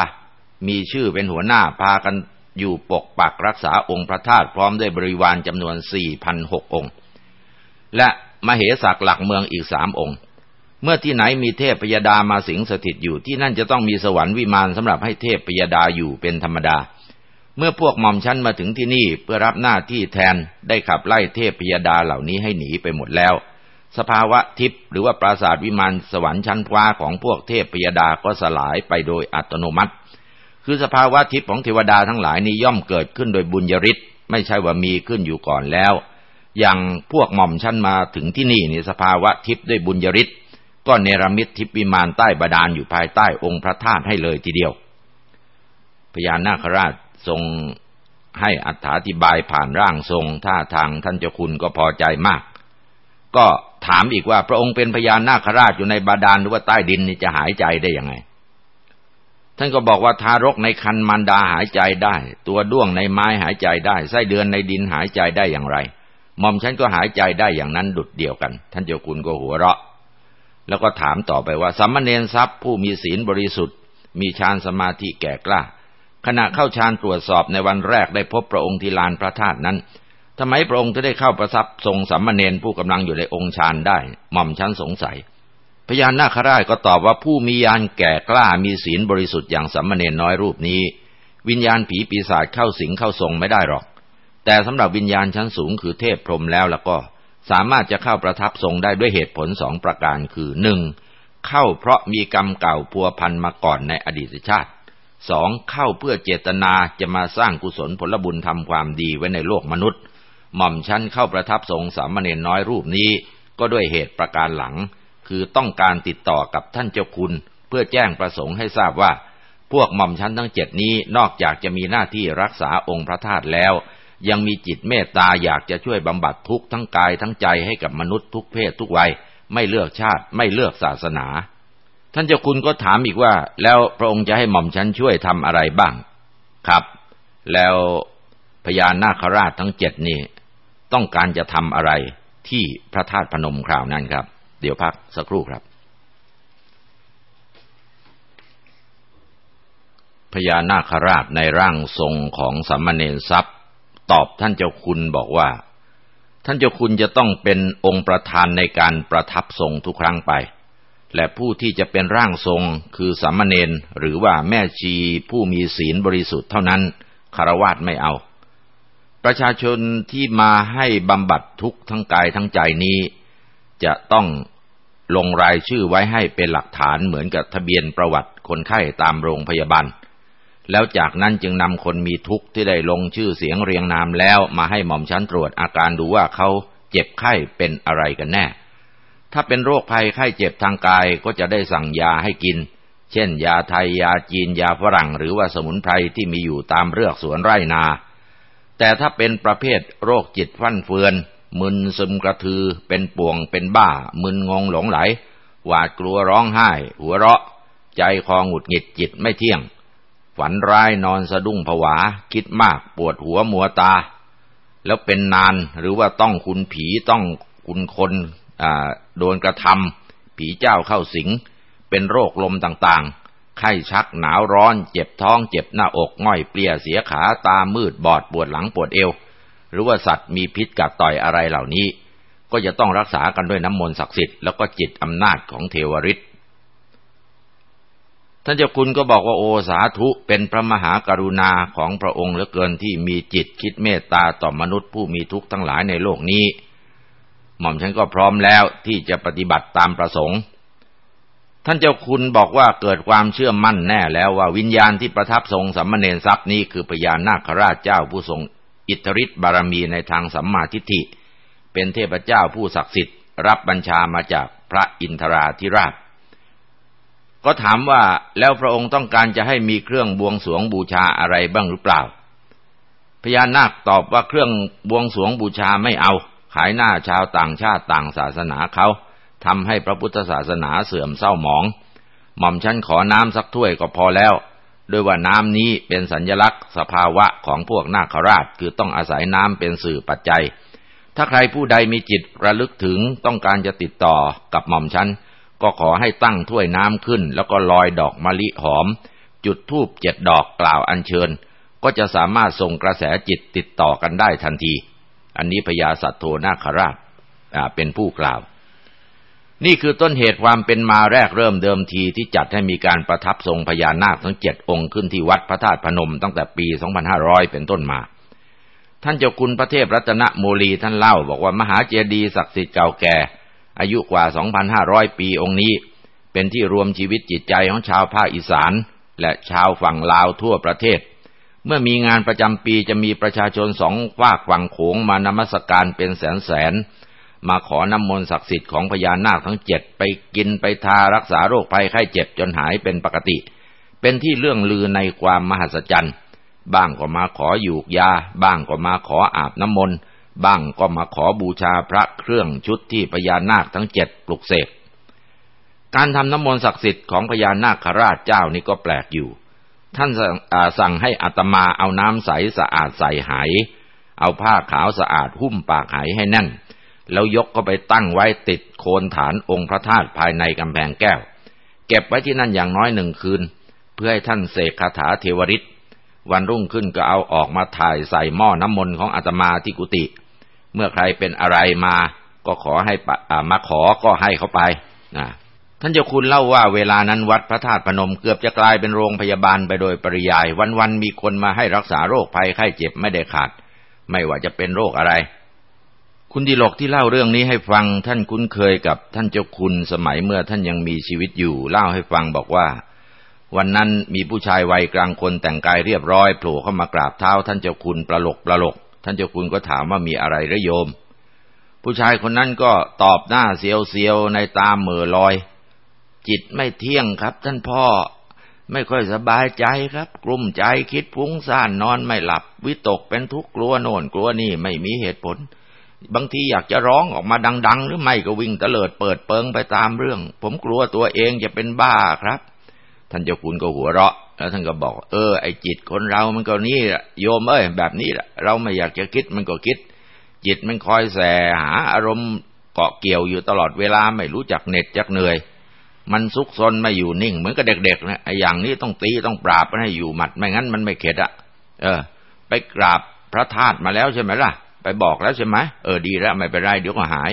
มีชื่อเป็นหัวหน้าพากันอยู่ปกปักรักษาองค์พระธาตุพร้อมด้วยบริวารจำนวนสี่พันหกองค์ และ มเหสักหลักเมืองอีกสามองค์ เมื่อที่ไหนมีเทพพยดามาสิงสถิตอยู่ที่นั่นจะต้องมีสวรรค์วิมานสำหรับให้เทพพยดาอยู่เป็นธรรมดา เมื่อพวกหม่อมชั้นมาถึงที่นี่เพื่อรับหน้าที่แทนได้ขับไล่เทพพยดาเหล่านี้ให้หนีไปหมดแล้ว สภาวะทิพย์หรือว่าปราสาทวิมานสวรรค์ชั้นฟ้าของพวกเทพพยดาก็สลายไปโดยอัตโนมัติ คือสภาวะทิพย์ของเทวดาทั้งหลายนี้ย่อมเกิดขึ้นโดยบุญยริศไม่ใช่ว่ามีขึ้นอยู่ก่อนแล้ว อย่างพวกหม่อมชั้นมาถึงที่นี่นี่สภาวะทิพย์ด้วยบุญยริศก็เนรมิตทิพย์วิมานใต้บาดาลอยู่ภายใต้องค์พระธาตุให้เลยทีเดียว พญานาคราชทรงให้อัถาธิบายผ่านร่างทรงท่าทางท่านเจ้าคุณก็พอใจมาก ก็ถามอีกว่าพระองค์เป็นพญานาคราชอยู่ในบาดาลหรือว่าใต้ดินนี่จะหายใจได้ยังไง ท่านก็บอกว่าทารกในคันมันดาหายใจได้ ตัวด้วงในไม้หายใจได้ ไส้เดือนในดินหายใจได้อย่างไร ม่อมฉันก็หายใจได้อย่างนั้นดุดเดียวกัน ท่านเจ้าคุณก็หัวเราะ แล้วก็ถามต่อไปว่าสัมมาเนรทรัพย์ผู้มีศีลบริสุทธิ์ มีฌานสมาธิแก่กล้า ขณะเข้าฌานตรวจสอบในวันแรกได้พบพระองค์ที่ลานพระธาตุนั้นทำไมพระองค์จะได้เข้าประทับทรงสัมมาเนนผู้กำลังอยู่ในองค์ฌานได้หม่อมชั้นสงสัยพญานาคราชก็ตอบว่าผู้มียานแก่กล้ามีศีลบริสุทธิ์อย่างสัมมาเนนน้อยรูปนี้ วิญญาณผีปีศาจเข้าสิงเข้าทรงไม่ได้หรอก แต่สำหรับวิญญาณชั้นสูงคือเทพพรหมแล้วแล้วก็สามารถจะเข้าประทับทรงได้ด้วยเหตุผลสองประการคือหนึ่งเข้าเพราะมีกรรมเก่าพัวพันมาก่อนในอดีตชาติสองเข้าเพื่อเจตนาจะมาสร้างกุศลผลบุญทำความดีไว้ในโลกมนุษย์ หม่อมชั้นเข้าประทับทรงสามเณรน้อยรูปนี้ ก็ด้วยเหตุประการหลัง คือต้องการติดต่อกับท่านเจ้าคุณ เพื่อแจ้งประสงค์ให้ทราบว่า พวกหม่อมชั้นทั้งเจ็ดนี้นอกจากจะมีหน้าที่รักษาองค์พระธาตุแล้ว ยังมีจิตเมตตาอยากจะช่วยบำบัดทุกข์ทั้งกายทั้งใจให้กับมนุษย์ทุกเพศทุกวัย ไม่เลือกชาติไม่เลือกศาสนา ท่านเจ้าคุณก็ถามอีกว่า แล้วพระองค์จะให้หม่อมฉันช่วยทำอะไรบ้าง ครับ แล้วพญานาคราชทั้งเจ็ดนี่ต้องการจะทำอะไรที่พระธาตุพนมคราวนั้นครับ เดี๋ยวพักสักครู่ครับพญานาคราชในร่างทรงของสัมมเนทรัพย์ ตอบท่านเจ้าคุณบอกว่า ท่านเจ้าคุณจะต้องเป็นองค์ประธานในการประทับทรงทุกครั้งไป และผู้ที่จะเป็นร่างทรงคือสามเณรหรือว่าแม่ชีผู้มีศีลบริสุทธิ์เท่านั้นคารวาสไม่เอา ประชาชนที่มาให้บำบัดทุกทั้งกายทั้งใจนี้ จะต้องลงรายชื่อไว้ให้เป็นหลักฐานเหมือนกับทะเบียนประวัติคนไข้ตามโรงพยาบาล แล้วจากนั้นจึงนำคนมีทุกข์ที่ได้ลงชื่อเสียงเรียงนามแล้วมาให้หม่อมชั้นตรวจอาการดูว่าเขาเจ็บไข้เป็นอะไรกันแน่ ถ้าเป็นโรคภัยไข้เจ็บทางกายก็จะได้สั่งยาให้กิน เช่น ยาไทยยาจีนยาฝรั่ง หรือว่าสมุนไพรที่มีอยู่ตามเรือกสวนไร่นา แต่ถ้าเป็นประเภทโรคจิตฟั่นเฟือน มึนซึมกระทือ เป็นป่วงเป็นบ้า มึนงงหลงไหล หวาดกลัวร้องไห้ หัวเราะ ใจคอหงุดหงิดจิตไม่เที่ยง ฝันร้ายนอนสะดุ้งผวา คิดมากปวดหัวมัวตา แล้วเป็นนานหรือว่าต้องคุณผีต้องคุณคนโดนกระทำผีเจ้าเข้าสิง เป็นโรคลมต่างๆ ไข้ชักหนาวร้อน เจ็บท้อง เจ็บหน้าอกง่อยเปลี่ยเสียขาตามืดบอดปวดหลังปวดเอว หรือว่าสัตว์มีพิษกัดต่อยอะไรเหล่านี้ ก็จะต้องรักษากันด้วยน้ำมนต์ศักดิ์สิทธิ์แล้วก็จิตอำนาจของเทวฤทธิ์ ท่านเจ้าคุณก็บอกว่าโอสาธุเป็นพระมหากรุณาของพระองค์เหลือเกินที่มีจิตคิดเมตตาต่อมนุษย์ผู้มีทุกข์ทั้งหลายในโลกนี้ หม่อมฉันก็พร้อมแล้วที่จะปฏิบัติตามประสงค์ ท่านเจ้าคุณบอกว่าเกิดความเชื่อมั่นแน่แล้วว่าวิญญาณที่ประทับทรงสัมมาเนรทรัพย์นี้คือพญานาคราชเจ้าผู้ทรงอิทธิฤทธิบารมีในทางสัมมาทิฏฐิ เป็นเทพเจ้าผู้ศักดิ์สิทธิ์รับบัญชามาจากพระอินทราธิราช ก็ถามว่าแล้วพระองค์ต้องการจะให้มีเครื่องบวงสวงบูชาอะไรบ้างหรือเปล่า พญานาคตอบว่าเครื่องบวงสวงบูชาไม่เอา ขายหน้าชาวต่างชาติต่างศาสนาเขาทำให้พระพุทธศาสนาเสื่อมเศร้าหมอง หม่อมฉันขอน้ำสักถ้วยก็พอแล้วด้วยว่าน้ำนี้เป็นสัญญลักษณ์สภาวะของพวกนาคราช คือต้องอาศัยน้ำเป็นสื่อปัจจัย ถ้าใครผู้ใดมีจิตระลึกถึงต้องการจะติดต่อกับหม่อมฉัน ก็ขอให้ตั้งถ้วยน้ำขึ้น แล้วก็ลอยดอกมะลิหอม จุดธูปเจ็ดดอกกล่าวอัญเชิญ ก็จะสามารถส่งกระแสจิตติดต่อกันได้ทันที อันนี้พญาสัตโธนาคราชเป็นผู้กล่าว นี่คือต้นเหตุความเป็นมาแรกเริ่มเดิมทีที่จัดให้มีการประทับทรงพญานาคทั้งเจ็ดองค์ขึ้นที่วัดพระธาตุพนมตั้งแต่ปี 2500 เป็นต้นมาท่านเจ้าคุณพระเทพรัตนโมลีท่านเล่า บอกว่ามหาเจดีย์ศักดิ์สิทธิ์เก่าแก่ อายุกว่า 2,500 ปีองค์นี้ เป็นที่รวมชีวิตจิตใจของชาวภาคอีสาน และชาวฝั่งลาวทั่วประเทศ เมื่อมีงานประจำปีจะมีประชาชนสองฝากฝั่งโขงมานมัสการเป็นแสนแสน มาขอน้ำมนต์ศักดิ์สิทธิ์ของพญานาคทั้งเจ็ดไปกินไปทารักษาโรคภัยไข้เจ็บจนหายเป็นปกติ เป็นที่เรื่องลือในความมหัศจรรย์ บ้างก็มาขออยู่ยา บ้างก็มาขออาบน้ำมนต์ บ้างก็มาขอบูชาพระเครื่องชุดที่พญานาคทั้งเจ็ดปลุกเสก การทำน้ำมนต์ศักดิ์สิทธิ์ของพญานาคราชเจ้านี่ก็แปลกอยู่ ท่านสั่งให้อัตมาเอาน้ำใสสะอาดใส่ไหเอาผ้าขาวสะอาดหุ้มปากไหให้แน่น แล้วยกก็ไปตั้งไว้ติดโคนฐานองค์พระธาตุภายในกำแพงแก้ว เก็บไว้ที่นั่นอย่างน้อยหนึ่งคืน เพื่อให้ท่านเสกคาถาเทวริตวันรุ่งขึ้นก็เอาออกมาถ่ายใส่หม้อน้ำมนต์ของอาตมาที่กุฏิ เมื่อใครเป็นอะไรมา ก็ขอให้มาขอก็ให้เขาไปนะท่านเจ้าคุณเล่าว่าเวลานั้นวัดพระธาตุพนมเกือบจะกลายเป็นโรงพยาบาลไปโดยปริยาย วันๆมีคนมาให้รักษาโรคภัยไข้เจ็บไม่ได้ขาด ไม่ว่าจะเป็นโรคอะไร คุณดิลกที่เล่าเรื่องนี้ให้ฟังท่านคุ้นเคยกับท่านเจ้าคุณสมัยเมื่อท่านยังมีชีวิตอยู่ เล่าให้ฟังบอกว่า วันนั้นมีผู้ชายวัยกลางคนแต่งกายเรียบร้อยโผล่เข้ามากราบเท้าท่านเจ้าคุณประหลกประหลก ท่านเจ้าคุณก็ถามว่ามีอะไรระโยม ผู้ชายคนนั้นก็ตอบหน้าเสียวๆในตามเมือลอย จิตไม่เที่ยงครับ ท่านพ่อไม่ค่อยสบายใจครับ กลุ่มใจคิดฟุ้งซ่านนอนไม่หลับ วิตกเป็นทุกข์กลัวโน่นกลัวนี่ไม่มีเหตุผล บางทีอยากจะร้องออกมาดัง ๆ หรือไม่ก็วิ่งเตลิดเปิดเปิงไปตามเรื่อง ผมกลัวตัวเองจะเป็นบ้าครับ ท่านเจ้าคุณก็หัวเราะ แล้วท่านก็บอก เออไอจิตคนเรามันก็นี่โยมเอ้ยแบบนี้แหละเราไม่อยากจะคิดมันก็คิด จิตมันคอยแสหาอารมณ์เกาะเกี่ยวอยู่ตลอดเวลาไม่รู้จักเหน็ดจักเหนื่อย มันซุกซนไม่อยู่นิ่ง เหมือนกับเด็กๆนะไออย่างนี้ต้องตีต้องปราบให้อยู่หมัดไม่งั้นมันไม่เข็ดอะเออ ไปกราบพระธาตุมาแล้วใช่ไหมล่ะ ไปบอกแล้วใช่ไหมเออดีแล้วไม่เป็นไรเดี๋ยวก็หาย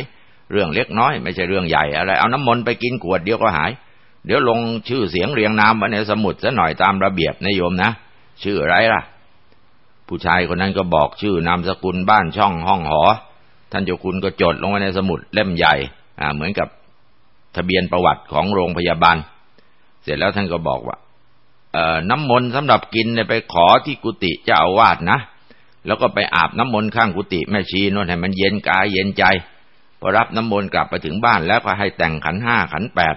เรื่องเล็กน้อย ไม่ใช่เรื่องใหญ่อะไร เอาน้ำมนต์ไปกินขวดเดี๋ยวก็หาย เดี๋ยวลงชื่อเสียงเรียงนามไว้ในสมุดซะหน่อยตามระเบียบนโยมนะ ชื่ออะไรล่ะ ผู้ชายคนนั้นก็บอกชื่อนามสกุลบ้านช่องห้องหอ ท่านเจ้าคุณก็จดลงไว้ในสมุดเล่มใหญ่ อ่า เหมือนกับทะเบียนประวัติของโรงพยาบาล เสร็จแล้วท่านก็บอกว่า เอ่อ น้ำมนต์สำหรับกินเนี่ยไปขอที่กุฏิเจ้าอาวาสนะ แล้วก็ไปอาบน้ำมนต์ข้างกุฏิแม่ชีนั่นให้มันเย็นกายเย็นใจพอรับน้ำมนต์กลับไปถึงบ้านแล้วก็ให้แต่งขันห้าขันแปด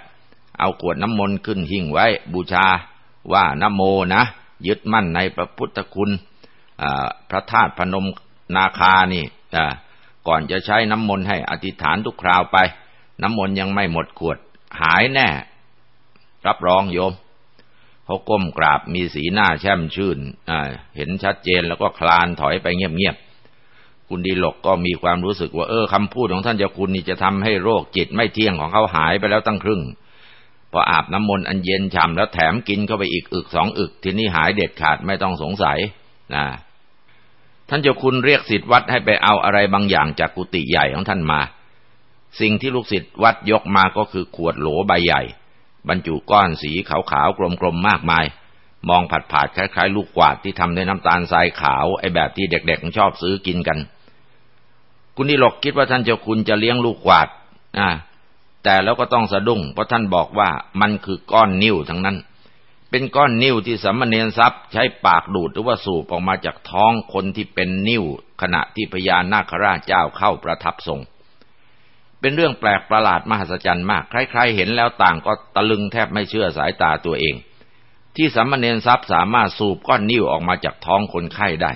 เอาขวดน้ำมนต์ขึ้นหิ้งไว้ บูชาว่านโมนะ ยึดมั่นในพระพุทธคุณพระธาตุพนมนาคานี่ก่อนจะใช้น้ำมนต์ให้อธิษฐานทุกคราวไป น้ำมนต์ยังไม่หมดขวด หายแน่ รับรองโยมเขาก้มกราบมีสีหน้าแช่มชื่นเห็นชัดเจนแล้วก็คลานถอยไปเงียบๆคุณดีหลกก็มีความรู้สึกว่าเออคำพูดของท่านเจ้าคุณนี่จะทำให้โรคจิตไม่เที่ยงของเขาหายไปแล้วตั้งครึ่ง พออาบน้ำมนต์อันเย็นฉ่ำแล้วแถมกินเข้าไปอีกอึกสองอึก ทีนี้หายเด็ดขาดไม่ต้องสงสัยนะท่านเจ้าคุณเรียกสิทธิวัดให้ไปเอาอะไรบางอย่างจากกุฏิใหญ่ของท่านมา สิ่งที่ลูกศิษย์วัดยกมาก็คือขวดโหลใบใหญ่ บรรจุก้อนสีขาวๆกลมๆมากมาย มองผัดผาดคล้ายๆ ลูกกวาดที่ทำด้วยน้ำตาลทรายขาวไอ้แบบที่เด็กๆชอบซื้อกินกัน คุณนิลกคิดว่าท่านเจ้าคุณจะเลี้ยงลูกกวาดนะ แต่แล้วก็ต้องสะดุ้งเพราะท่านบอกว่ามันคือก้อนนิ้วทั้งนั้น เป็นก้อนนิ้วที่สัมมเนรทรัพย์ใช้ปากดูดหรือว่าสูบออกมาจากท้องคนที่เป็นนิ้วขณะที่พญานาคราชเจ้าเข้าประทับทรง เป็นเรื่องแปลกประหลาดมหัศจรรย์มาก ใครๆเห็นแล้วต่างก็ตะลึงแทบไม่เชื่อสายตาตัวเอง ที่สัมมเนรทรัพย์สามารถสูบก้อนนิ้วออกมาจากท้องคนไข้ได้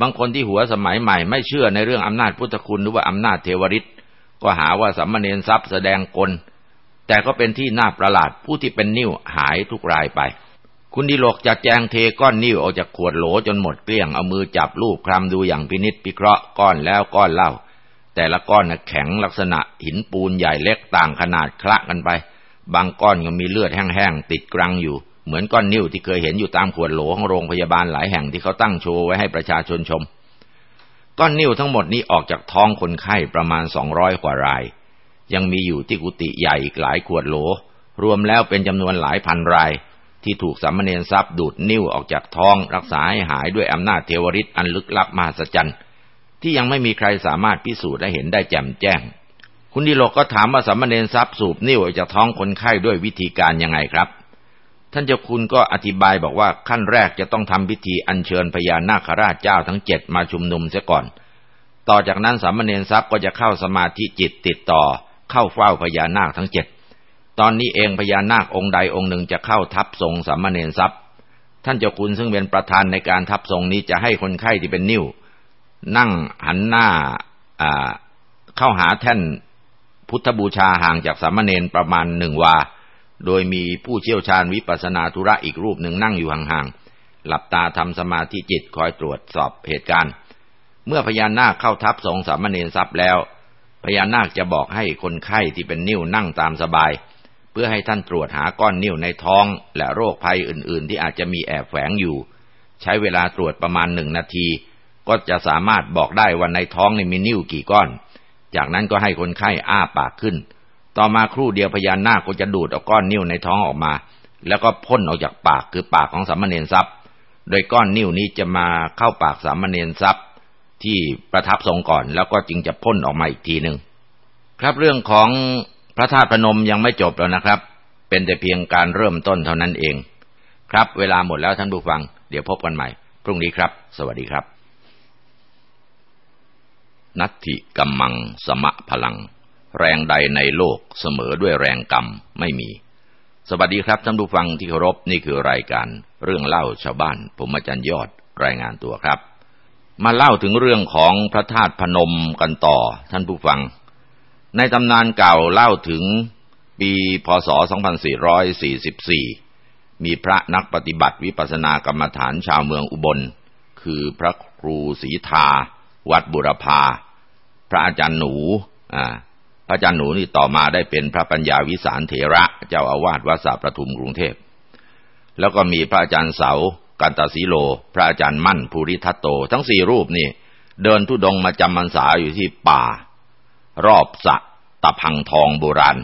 บางคนที่หัวสมัยใหม่ไม่เชื่อในเรื่องอำนาจพุทธคุณหรือว่าอำนาจเทวฤทธิ์ ก็หาว่าสัมมาเนรทรัพย์แสดงกล แต่ก็เป็นที่น่าประหลาดผู้ที่เป็นนิ้วหายทุกรายไป คุณดีโลกจะแจงเทก้อนนิ้วออกจากขวดโหลจนหมดเกลี้ยงเอามือจับลูกคลำดูอย่างพินิษพิเคราะห์ก้อนแล้วก้อนเล่า แต่ละก้อนนะแข็งลักษณะหินปูนใหญ่เล็กต่างขนาดคละกันไป บางก้อนก็มีเลือดแห้งๆติดกรังอยู่เหมือนก้อนนิ้วที่เคยเห็นอยู่ตามขวดโหลของโรงพยาบาลหลายแห่งที่เขาตั้งโชว์ไว้ให้ประชาชนชม ก้อนนิ้วทั้งหมดนี้ออกจากท้องคนไข้ประมาณสองร้อยกว่าราย ยังมีอยู่ที่กุฏิใหญ่อีกหลายขวดโหล รวมแล้วเป็นจำนวนหลายพันราย ที่ถูกสามเณรทรัพย์ดูดนิ้วออกจากท้อง รักษาให้หายด้วยอำนาจเทวฤทธิ์อันลึกลับมหัศจรรย์ที่ยังไม่มีใครสามารถพิสูจน์และเห็นได้แจ่มแจ้ง คุณดิโลกก็ถามว่าสามเณรทรัพย์สูบนิ่วออกจากท้องคนไข้ด้วยวิธีการยังไงครับ ท่านเจ้าคุณก็อธิบายบอกว่าขั้นแรกจะต้องทำพิธีอัญเชิญพญานาคราชเจ้าทั้งเจ็ดมาชุมนุมเสียก่อน ต่อจากนั้นสามเณรทรัพย์ก็จะเข้าสมาธิจิตติดต่อ เข้าเฝ้าพญานาคทั้งเจ็ดตอนนี้เองพญานาคองค์ใดองค์หนึ่งจะเข้าทับทรงสามเณรทรัพย์ ท่านเจ้าคุณซึ่งเป็นประธานในการทับทรงนี้จะให้คนไข้ที่เป็นนิ่วนั่งหันหน้าเข้าหาแท่นพุทธบูชาห่างจากสามเณรประมาณหนึ่งวา โดยมีผู้เชี่ยวชาญวิปัสนาธุระอีกรูปหนึ่งนั่งอยู่ห่างๆ หลับตาทำสมาธิจิตคอยตรวจสอบเหตุการณ์ เมื่อพญานาคเข้าทับทรงสามเณรทรัพย์แล้ว พญานาคจะบอกให้คนไข้ที่เป็นนิ่วนั่งตามสบาย เพื่อให้ท่านตรวจหาก้อนนิ่วในท้อง และโรคภัยอื่นๆ ที่อาจจะมีแอบแฝงอยู่ ใช้เวลาตรวจประมาณหนึ่งนาที ก็จะสามารถบอกได้ว่าในท้องในมีนิ้วกี่ก้อน จากนั้นก็ให้คนไข้อ้าปากขึ้น ต่อมาครู่เดียวพญานาคก็จะดูดเอาก้อนนิ้วในท้องออกมา แล้วก็พ่นออกจากปากคือปากของสามเณรทรัพย์ โดยก้อนนิ้วนี้จะมาเข้าปากสามเณรทรัพย์ ที่ประทับทรงก่อนแล้วก็จึงจะพ่นออกมาอีกทีหนึ่งครับเรื่องของพระธาตุพนมยังไม่จบแล้วนะครับ เป็นแต่เพียงการเริ่มต้นเท่านั้นเอง ครับ เวลาหมดแล้วท่านผู้ฟัง เดี๋ยวพบกันใหม่ พรุ่งนี้ครับ สวัสดีครับ นัตถิกัมมังสมะพลัง แรงใดในโลกเสมอด้วยแรงกรรมไม่มี สวัสดีครับท่านผู้ฟังที่เคารพนี่คือรายการเรื่องเล่าชาวบ้าน ผมอาจารย์ยอดรายงานตัวครับ มาเล่าถึงเรื่องของพระธาตุพนมกันต่อท่านผู้ฟัง ในตำนานเก่าเล่าถึงปีพศ 2444 มีพระนักปฏิบัติวิปัสสนากรรมฐานชาวเมืองอุบล คือพระครูศรีทา วัดบุรพา พระอาจารย์หนู อ่า พระอาจารย์หนูนี่ต่อมาได้เป็นพระปัญญาวิสารเถระ เจ้าอาวาสวัดสาประทุมกรุงเทพ แล้วก็มีพระอาจารย์เสากันตาสีโล พระอาจารย์มั่นภูริทัตโต ทั้งสี่รูปนี่ เดินทุดงมาจำพรรษาอยู่ที่ป่า รอบสะตะพังทองโบราณ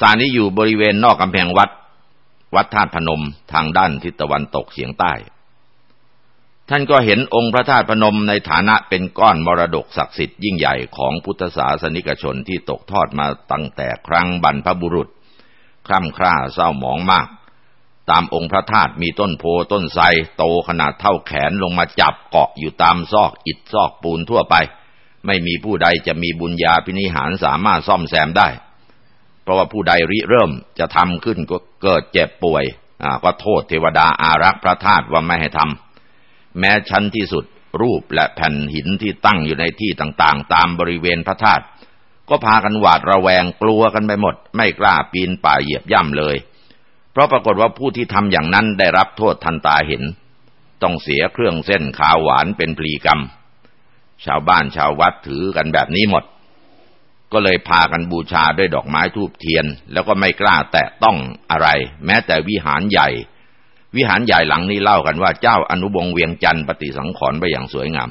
สานี้อยู่บริเวณนอกกำแพงวัด วัดธาตุพนมทางด้านทิศตะวันตกเฉียงใต้ ท่านก็เห็นองค์พระธาตุพนมในฐานะเป็นก้อนมรดกศักดิ์สิทธิ์ยิ่งใหญ่ของพุทธศาสนิกชนที่ตกทอดมาตั้งแต่ครั้งบรรพบุรุษ คร่ำคร่าเศร้าหมองมาก ตามองค์พระธาตุมีต้นโพต้นไทรโตขนาดเท่าแขนลงมาจับเกาะอยู่ตามซอกอิฐซอกปูนทั่วไป ไม่มีผู้ใดจะมีบุญญาพินิหารสามารถซ่อมแซมได้ เพราะว่าผู้ใดริเริ่มจะทำขึ้นก็เกิดเจ็บป่วยก็โทษเทวดาอารักษ์พระธาตุว่าไม่ให้ทำ แม้ชั้นที่สุด รูปและแผ่นหินที่ตั้งอยู่ในที่ต่างๆ ตามบริเวณพระธาตุก็พากันหวาดระแวงกลัวกันไปหมด ไม่กล้าปีนป่าเหยียบย่ำเลย เพราะปรากฏว่าผู้ที่ทำอย่างนั้นได้รับโทษทันตาเห็น ต้องเสียเครื่องเส้นขาวหวานเป็นพลีกรรม ชาวบ้านชาววัดถือกันแบบนี้หมด ก็เลยพากันบูชาด้วยดอกไม้ทูบเทียน แล้วก็ไม่กล้าแตะต้องอะไร แม้แต่วิหารใหญ่ วิหารใหญ่หลังนี้เล่ากันว่าเจ้าอนุบงเวียงจันทร์ปฏิสังขรณ์ไปอย่างสวยงาม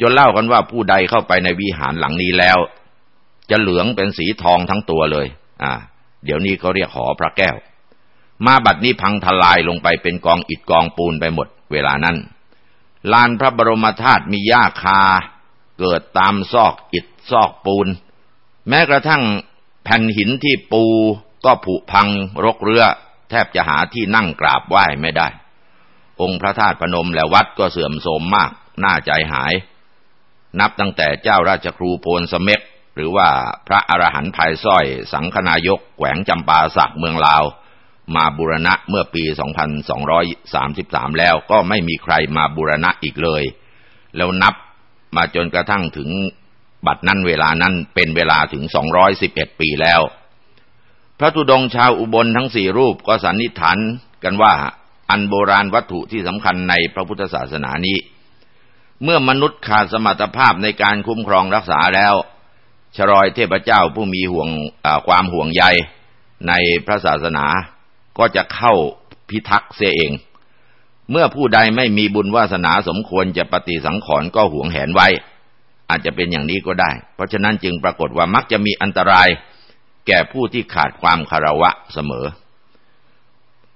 จนเล่ากันว่าผู้ใดเข้าไปในวิหารหลังนี้แล้ว จะเหลืองเป็นสีทองทั้งตัวเลย อ่า เดี๋ยวนี้เขาเรียกหอพระแก้ว มาบัดนี้พังทลายลงไปเป็นกองอิฐกองปูนไปหมด เวลานั้นลานพระบรมธาตุมีหญ้าคา เกิดตามซอกอิฐซอกปูน แม้กระทั่งแผ่นหินที่ปูก็ผุพังรกเรือ แทบจะหาที่นั่งกราบไหว้ไม่ได้ องค์พระธาตุพนมและวัดก็เสื่อมโทรมมาก น่าใจหาย นับตั้งแต่เจ้าราชครูโพนสเม็กหรือว่าพระอรหันต์ภายสร้อย สังคนายกแขวงจำปาสักเมืองลาว มาบูรณะเมื่อปี 2233 แล้วก็ไม่มีใครมาบูรณะอีกเลย แล้วนับมาจนกระทั่งถึงบัดนั้นเวลานั้นเป็นเวลาถึง 211 ปีแล้ว พระธุดงชาวอุบลทั้งสี่รูปก็สันนิษฐานกันว่าอันโบราณวัตถุที่สำคัญในพระพุทธศาสนานี้ เมื่อมนุษย์ขาดสมรรถภาพในการคุ้มครองรักษาแล้ว ชรอยเทพเจ้าผู้มีห่วงความห่วงใยในพระศาสนาก็จะเข้าพิทักษ์เสียเอง เมื่อผู้ใดไม่มีบุญวาสนาสมควรจะปฏิสังขรณ์ก็ห่วงแหนไว้ อาจจะเป็นอย่างนี้ก็ได้ เพราะฉะนั้นจึงปรากฏว่ามักจะมีอันตราย แก่ผู้ที่ขาดความคารวะเสมอ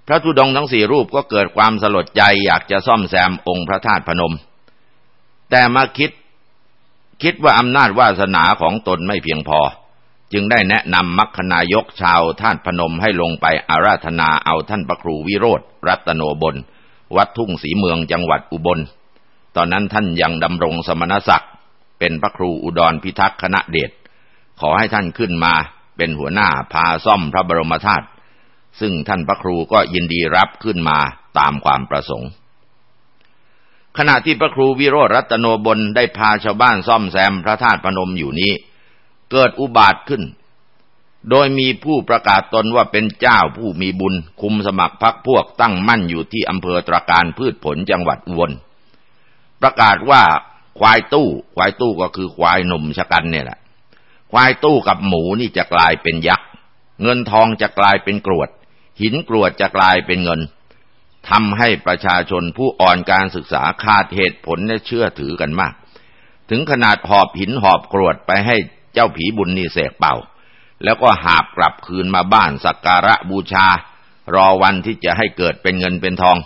พระธุดงทั้งสี่รูปก็เกิดความสลดใจอยากจะซ่อมแซมองค์พระธาตุพนม แต่มาคิดคิดว่าอำนาจวาสนาของตนไม่เพียงพอ จึงได้แนะนำมัคคนายกชาวท่านพนมให้ลงไปอาราธนาเอาท่านพระครูวิโรธรัตโนบลวัดทุ่งสีเมืองจังหวัดอุบล ตอนนั้นท่านยังดำรงสมณศักดิ์ เป็นพระครูอุดรพิทักษ์คณะเดชขอให้ท่านขึ้นมา เป็นหัวหน้าพาซ่อมพระบรมธาตุซึ่งท่านพระครูก็ยินดีรับขึ้นมาตามความประสงค์ ขณะที่พระครูวิโรธรัตโนบลได้พาชาวบ้านซ่อมแซมพระธาตุพนมอยู่นี้ เกิดอุบาทขึ้น โดยมีผู้ประกาศตนว่าเป็นเจ้าผู้มีบุญ คุมสมัครพักพวกตั้งมั่นอยู่ที่อำเภอตราการพืชผลจังหวัดอุบลประกาศว่าควายตู้ ควายตู้ก็คือควายหนุ่มชะกันเนี่ยแหละ ควายตู้กับหมูนี่จะกลายเป็นยักษ์ เงินทองจะกลายเป็นกรวด หินกรวดจะกลายเป็นเงินทำให้ประชาชนผู้อ่อนการศึกษาขาดเหตุผลและเชื่อถือกันมาก ถึงขนาดหอบหินหอบกรวดไปให้เจ้าผีบุญนี่เสกเป่า แล้วก็หาบกลับคืนมาบ้านสักการะบูชา รอวันที่จะให้เกิดเป็นเงินเป็นทอง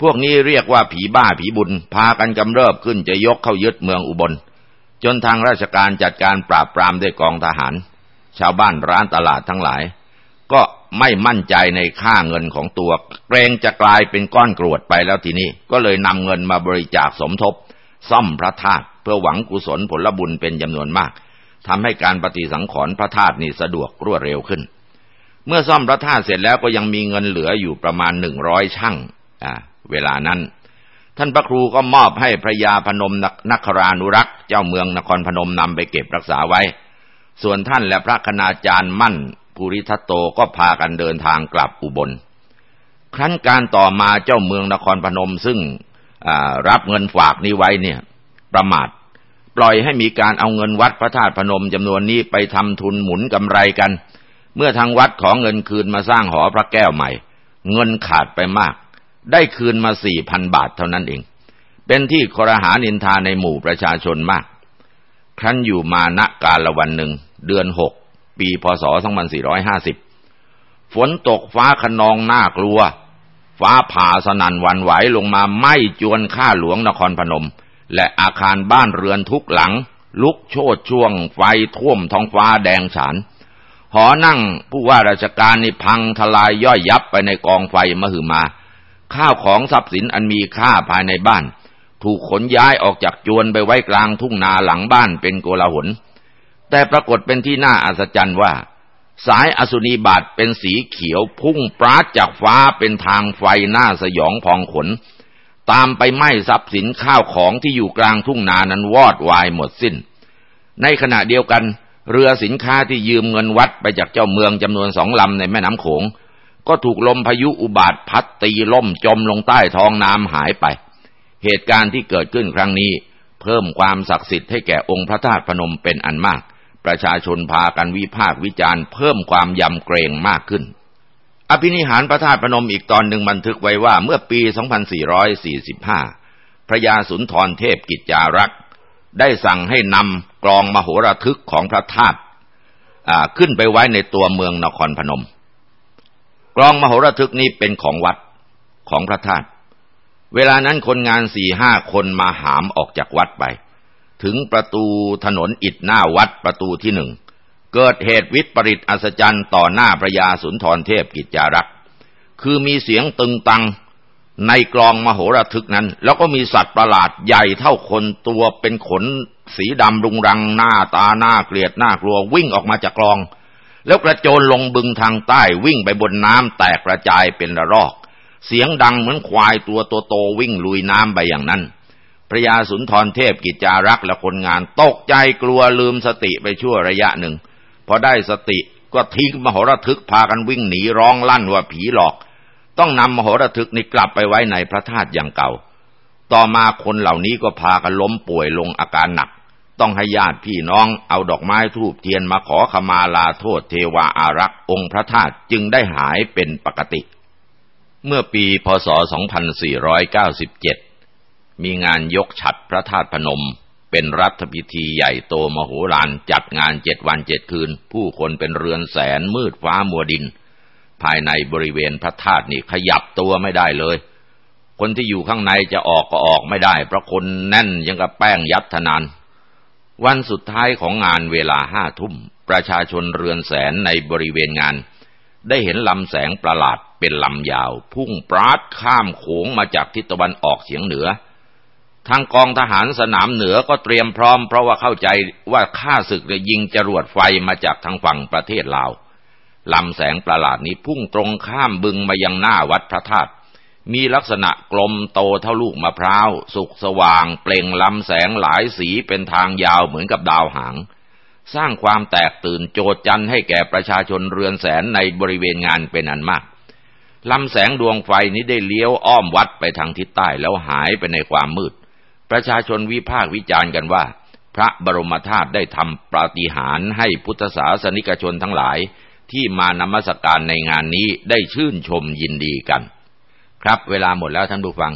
พวกนี้เรียกว่าผีบ้าผีบุญพากันกำเริบขึ้นจะยกเข้ายึดเมืองอุบล จนทางราชการจัดการปราบปรามด้วยกองทหาร ชาวบ้านร้านตลาดทั้งหลาย ก็ไม่มั่นใจในค่าเงินของตัว เกรงจะกลายเป็นก้อนกรวดไปแล้วทีนี้ ก็เลยนำเงินมาบริจาคสมทบ ซ่อมพระธาตุเพื่อหวังกุศลผลบุญเป็นจำนวนมากทำให้การปฏิสังขรณ์พระธาตุนี่สะดวกรวดเร็วขึ้น เมื่อซ่อมพระธาตุเสร็จแล้วก็ยังมีเงินเหลืออยู่ประมาณหนึ่งร้อยช่างอ่าเวลานั้น ท่านพระครูก็มอบให้พระยาพนมนักครานุรักษ์เจ้าเมืองนครพนมนำไปเก็บรักษาไว้ ส่วนท่านและพระคณาจารย์มั่นภูริทัตโตก็พากันเดินทางกลับอุบล ครั้นการต่อมาเจ้าเมืองนครพนมซึ่งรับเงินฝากนี้ไว้เนี่ย ประมาทปล่อยให้มีการเอาเงินวัดพระธาตุพนมจำนวนนี้ไปทำทุนหมุนกำไรกัน เมื่อทางวัดขอเงินคืนมาสร้างหอพระแก้วใหม่ เงินขาดไปมาก ได้คืนมาสี่พันบาทเท่านั้นเอง เป็นที่ครหานินทาในหมู่ประชาชนมาก ครั้นอยู่มาณกาลวันหนึ่ง เดือนหก ปีพศ2450ฝนตกฟ้าขนองน่ากลัว ฟ้าผ่าสนั่นวันไหวลงมาไหม้จวนข้าหลวงนครพนม และอาคารบ้านเรือนทุกหลัง ลุกโชดช่วง ไฟท่วมท้องฟ้าแดงฉาน หอนั่งผู้ว่าราชการนี่พังทลายย่อยยับไปในกองไฟมหึมา ข้าวของทรัพย์สินอันมีค่าภายในบ้าน ถูกขนย้ายออกจากจวนไปไว้กลางทุ่งนาหลังบ้านเป็นโกลาหล แต่ปรากฏเป็นที่น่าอัศจรรย์ว่า สายอสุนีบาทเป็นสีเขียวพุ่งปราดจากฟ้าเป็นทางไฟหน้าสยองพองขน ตามไปไหม้ทรัพย์สินข้าวของที่อยู่กลางทุ่งนานั้นวอดวายหมดสิน้น ในขณะเดียวกัน เรือสินค้าที่ยืมเงินวัดไปจากเจ้าเมืองจำนวนสองลำในแม่น้ำโขง ก็ถูกลมพายุอุบาทพัดตีล่มจมลงใต้ท้องน้ำหายไป เหตุการณ์ที่เกิดขึ้นครั้งนี้ เพิ่มความศักดิ์สิทธิ์ให้แก่องค์พระธาตุพนมเป็นอันมาก ประชาชนพากันวิพากษ์วิจารณ์เพิ่มความยำเกรงมากขึ้น อภินิหารพระธาตุพนมอีกตอนหนึ่งบันทึกไว้ว่าเมื่อปี 2445 พระยาสุนทรเทพกิจจารักษ์ได้สั่งให้นำกรองมโหระทึกของพระธาตุขึ้นไปไว้ในตัวเมืองนครพนม กรองมโหระทึกนี้เป็นของวัดของพระธาตุเวลานั้นคนงานสี่ห้าคนมาหามออกจากวัดไป ถึงประตูถนนอิดหน้าวัดประตูที่หนึ่ง เกิดเหตุวิปริตอัศจรรย์ต่อหน้าพระยาสุนทรเทพกิจจารักษ์คือมีเสียงตึงตังในกลองมโหระทึกนั้น แล้วก็มีสัตว์ประหลาดใหญ่เท่าคนตัวเป็นขนสีดำรุงรังหน้าตาหน้าเกลียดหน้ากลัววิ่งออกมาจากกลอง แล้วกระโจนลงบึงทางใต้วิ่งไปบนน้ำแตกกระจายเป็นระรอก เสียงดังเหมือนควายตัวโตวิ่งลุยน้ำไปอย่างนั้น พระยาสุนทรเทพกิจจารักษ์และคนงานตกใจกลัวลืมสติไปชั่วระยะหนึ่ง พอได้สติก็ทิ้งมโหระทึกพากันวิ่งหนีร้องลั่นว่าผีหลอก ต้องนำมโหระทึกนี้กลับไปไว้ในพระธาตุอย่างเก่า ต่อมาคนเหล่านี้ก็พากันล้มป่วยลงอาการหนัก ต้องให้ญาติพี่น้องเอาดอกไม้ทูบเทียนมาขอขมาลาโทษเทวาอารักษ์องค์พระธาตุจึงได้หายเป็นปกติ เมื่อปีพศ 2497 มีงานยกฉัดพระธาตุพนม เป็นรัฐพิธีใหญ่โตมโหฬารจัดงานเจ็ดวันเจ็ดคืน ผู้คนเป็นเรือนแสนมืดฟ้ามัวดิน ภายในบริเวณพระธาตุนี่ขยับตัวไม่ได้เลยคนที่อยู่ข้างในจะออกก็ออกไม่ได้เพราะคนแน่นยังกับแป้งยัดทนาน วันสุดท้ายของงานเวลาห้าทุ่ม ประชาชนเรือนแสนในบริเวณงาน ได้เห็นลำแสงประหลาดเป็นลำยาว พุ่งปราดข้ามโขงมาจากทิศตะวันออกเฉียงเหนือ ทางกองทหารสนามเหนือก็เตรียมพร้อมเพราะว่าเข้าใจว่าข้าศึกจะยิงจรวดไฟมาจากทางฝั่งประเทศลาวลำแสงประหลาดนี้พุ่งตรงข้ามบึงมายังหน้าวัดพระธาตุ มีลักษณะกลมโตเท่าลูกมะพร้าว สุกสว่าง เปล่งลำแสงหลายสีเป็นทางยาวเหมือนกับดาวหาง สร้างความแตกตื่นโจดจันให้แก่ประชาชนเรือนแสนในบริเวณงานเป็นอันมากลำแสงดวงไฟนี้ได้เลี้ยวอ้อมวัดไปทางทิศใต้แล้วหายไปในความมืด ประชาชนวิพากษ์วิจารณ์กันว่า พระบรมธาตุได้ทำปาฏิหาริย์ให้พุทธศาสนิกชนทั้งหลาย ที่มานมัสการในงานนี้ได้ชื่นชมยินดีกัน ครับ เวลาหมดแล้วท่านผู้ฟัง